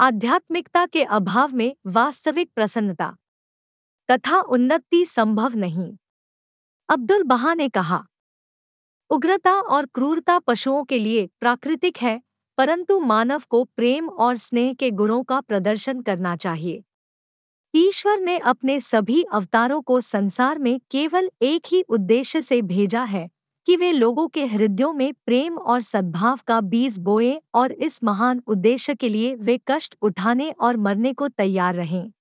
आध्यात्मिकता के अभाव में वास्तविक प्रसन्नता। तथा उन्नति संभव नहीं। अब्दुल बहा ने कहा, उग्रता और क्रूरता पशुओं के लिए प्राकृतिक है, परंतु मानव को प्रेम और स्नेह के गुणों का प्रदर्शन करना चाहिए। ईश्वर ने अपने सभी अवतारों को संसार में केवल एक ही उद्देश्य से भेजा है कि वे लोगों के हृदयों में प्रेम और सद्भाव का बीज बोए और इस महान उद्देश्य के लिए वे कष्ट उठाने और मरने को तैयार रहें।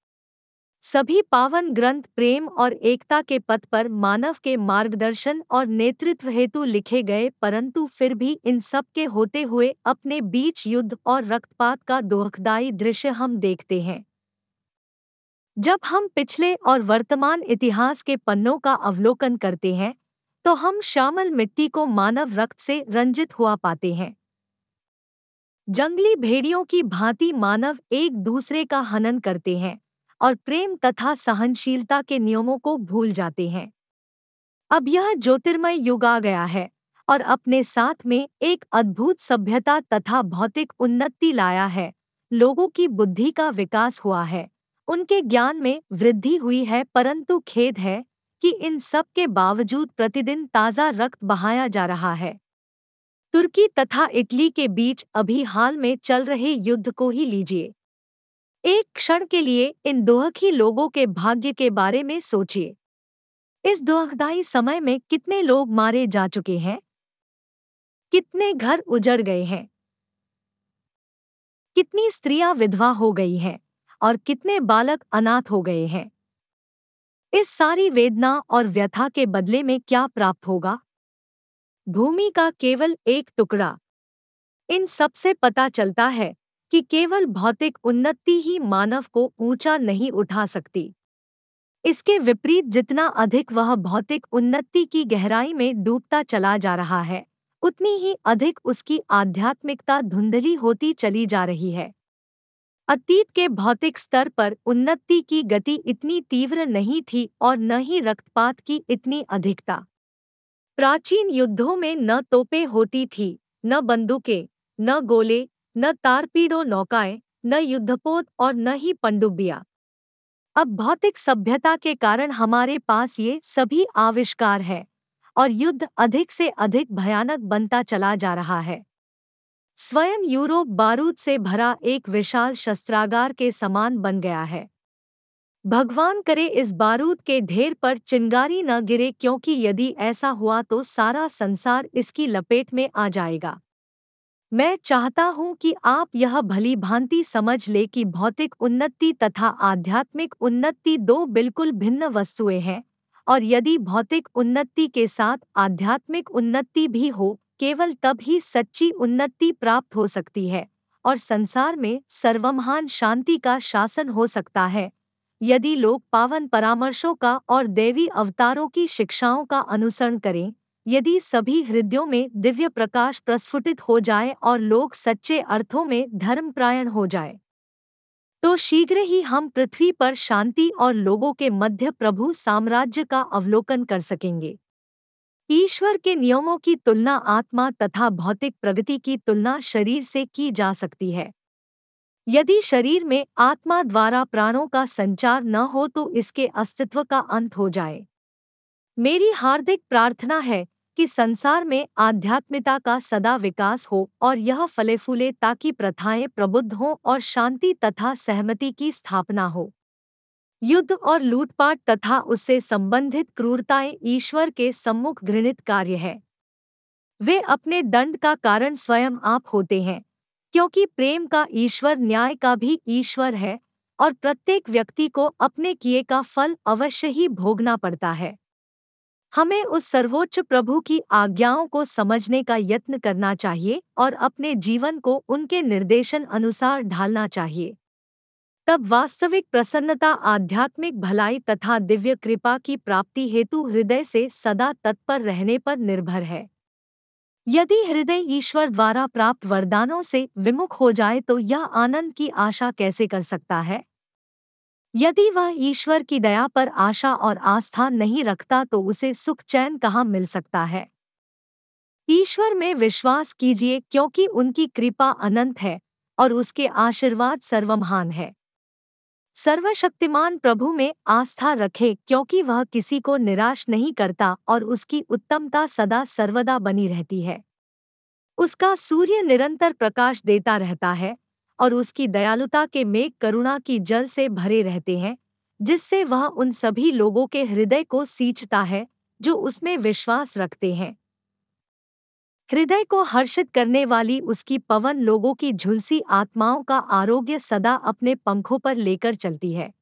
सभी पावन ग्रंथ प्रेम और एकता के पथ पर मानव के मार्गदर्शन और नेतृत्व हेतु लिखे गए, परंतु फिर भी इन सब के होते हुए अपने बीच युद्ध और रक्तपात का दुखदायी दृश्य हम देखते हैं। जब हम पिछले और वर्तमान इतिहास के पन्नों का अवलोकन करते हैं तो हम शामल मिट्टी को मानव रक्त से रंजित हुआ पाते हैं। जंगली भेड़ियों की भांति मानव एक दूसरे का हनन करते हैं और प्रेम तथा सहनशीलता के नियमों को भूल जाते हैं। अब यह ज्योतिर्मय युग आ गया है और अपने साथ में एक अद्भुत सभ्यता तथा भौतिक उन्नति लाया है। लोगों की बुद्धि का विकास हुआ है, उनके ज्ञान में वृद्धि हुई है, परंतु खेद है कि इन सब के बावजूद प्रतिदिन ताज़ा रक्त बहाया जा रहा है। तुर्की तथा इटली के बीच अभी हाल में चल रहे युद्ध को ही लीजिए। एक क्षण के लिए इन दोहखी लोगों के भाग्य के बारे में सोचिए। इस दुखदायी समय में कितने लोग मारे जा चुके हैं? कितने घर उजड़ गए हैं? कितनी स्त्रियाँ विधवा हो गई हैं? और कितने बालक अनाथ हो गए हैं? इस सारी वेदना और व्यथा के बदले में क्या प्राप्त होगा? भूमि का केवल एक टुकड़ा। इन सबसे पता चलता है कि केवल भौतिक उन्नति ही मानव को ऊँचा नहीं उठा सकती। इसके विपरीत जितना अधिक वह भौतिक उन्नति की गहराई में डूबता चला जा रहा है, उतनी ही अधिक उसकी आध्यात्मिकता धुंधली होती चली जा रही है। अतीत के भौतिक स्तर पर उन्नति की गति इतनी तीव्र नहीं थी और न ही रक्तपात की इतनी अधिकता। प्राचीन युद्धों में न तोपें होती थी, न बंदूकें, न गोले, न तारपीड़ो नौकाएँ, न युद्धपोत और न ही पंडुबिया अब भौतिक सभ्यता के कारण हमारे पास ये सभी आविष्कार है और युद्ध अधिक से अधिक भयानक बनता चला जा रहा है। स्वयं यूरोप बारूद से भरा एक विशाल शस्त्रागार के समान बन गया है। भगवान करे इस बारूद के ढेर पर चिंगारी न गिरे क्योंकि यदि ऐसा हुआ तो सारा संसार इसकी लपेट में आ जाएगा। मैं चाहता हूँ कि आप यह भली भांति समझ ले कि भौतिक उन्नति तथा आध्यात्मिक उन्नति दो बिल्कुल भिन्न वस्तुएँ हैं, और यदि भौतिक उन्नति के साथ आध्यात्मिक उन्नति भी हो केवल तब ही सच्ची उन्नति प्राप्त हो सकती है और संसार में सर्वमहान शांति का शासन हो सकता है। यदि लोग पावन परामर्शों का और देवी अवतारों की शिक्षाओं का अनुसरण करें, यदि सभी हृदयों में दिव्य प्रकाश प्रस्फुटित हो जाए और लोग सच्चे अर्थों में धर्मप्रायण हो जाए तो शीघ्र ही हम पृथ्वी पर शांति और लोगों के मध्य प्रभु साम्राज्य का अवलोकन कर सकेंगे। ईश्वर के नियमों की तुलना आत्मा तथा भौतिक प्रगति की तुलना शरीर से की जा सकती है। यदि शरीर में आत्मा द्वारा प्राणों का संचार न हो तो इसके अस्तित्व का अंत हो जाए। मेरी हार्दिक प्रार्थना है कि संसार में आध्यात्मिकता का सदा विकास हो और यह फले फूले ताकि प्रथाएँ प्रबुद्ध हों और शांति तथा सहमति की स्थापना हो। युद्ध और लूटपाट तथा उससे संबंधित क्रूरताएँ ईश्वर के सम्मुख घृणित कार्य है। वे अपने दंड का कारण स्वयं आप होते हैं, क्योंकि प्रेम का ईश्वर न्याय का भी ईश्वर है और प्रत्येक व्यक्ति को अपने किए का फल अवश्य ही भोगना पड़ता है। हमें उस सर्वोच्च प्रभु की आज्ञाओं को समझने का यत्न करना चाहिए और अपने जीवन को उनके निर्देशन अनुसार ढालना चाहिए। तब वास्तविक प्रसन्नता, आध्यात्मिक भलाई तथा दिव्य कृपा की प्राप्ति हेतु हृदय से सदा तत्पर रहने पर निर्भर है। यदि हृदय ईश्वर द्वारा प्राप्त वरदानों से विमुख हो जाए तो यह आनंद की आशा कैसे कर सकता है? यदि वह ईश्वर की दया पर आशा और आस्था नहीं रखता तो उसे सुख चैन कहाँ मिल सकता है? ईश्वर में विश्वास कीजिए क्योंकि उनकी कृपा अनंत है और उसके आशीर्वाद सर्वमहान है। सर्वशक्तिमान प्रभु में आस्था रखे, क्योंकि वह किसी को निराश नहीं करता और उसकी उत्तमता सदा सर्वदा बनी रहती है। उसका सूर्य निरंतर प्रकाश देता रहता है और उसकी दयालुता के मेघ करुणा की जल से भरे रहते हैं, जिससे वह उन सभी लोगों के हृदय को सींचता है, जो उसमें विश्वास रखते हैं। हृदय को हर्षित करने वाली उसकी पवन लोगों की झुलसी आत्माओं का आरोग्य सदा अपने पंखों पर लेकर चलती है।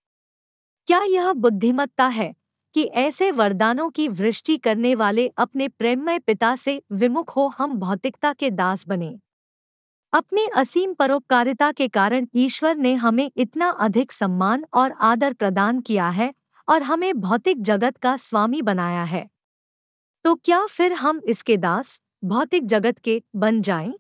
क्या यह बुद्धिमत्ता है कि ऐसे वरदानों की वृष्टि करने वाले अपने प्रेममय पिता से विमुख हो हम भौतिकता के दास बने? अपने असीम परोपकारिता के कारण ईश्वर ने हमें इतना अधिक सम्मान और आदर प्रदान किया है और हमें भौतिक जगत का स्वामी बनाया है। तो क्या फिर हम इसके दास? भौतिक जगत के बन जाएँ?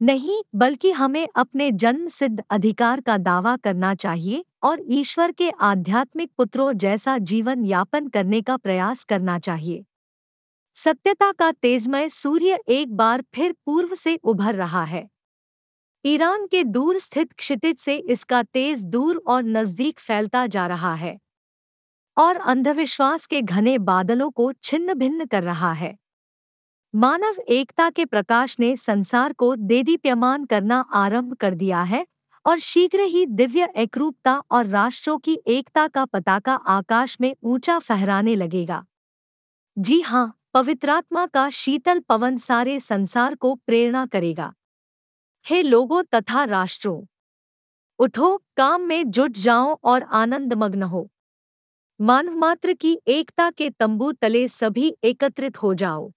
नहीं, बल्कि हमें अपने जन्म सिद्ध अधिकार का दावा करना चाहिए और ईश्वर के आध्यात्मिक पुत्रों जैसा जीवन यापन करने का प्रयास करना चाहिए। सत्यता का तेजमय सूर्य एक बार फिर पूर्व से उभर रहा है। ईरान के दूर स्थित क्षितिज से इसका तेज दूर और नज़दीक फैलता जा रहा है और अंधविश्वास के घने बादलों को छिन्न भिन्न कर रहा है। मानव एकता के प्रकाश ने संसार को देदीप्यमान करना आरंभ कर दिया है और शीघ्र ही दिव्य एकरूपता और राष्ट्रों की एकता का पताका आकाश में ऊँचा फहराने लगेगा। जी हाँ पवित्रात्मा का शीतल पवन सारे संसार को प्रेरणा करेगा। हे लोगों तथा राष्ट्रों, उठो, काम में जुट जाओ और आनंदमग्न हो। मानवमात्र की एकता के तंबू तले सभी एकत्रित हो जाओ।